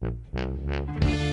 Música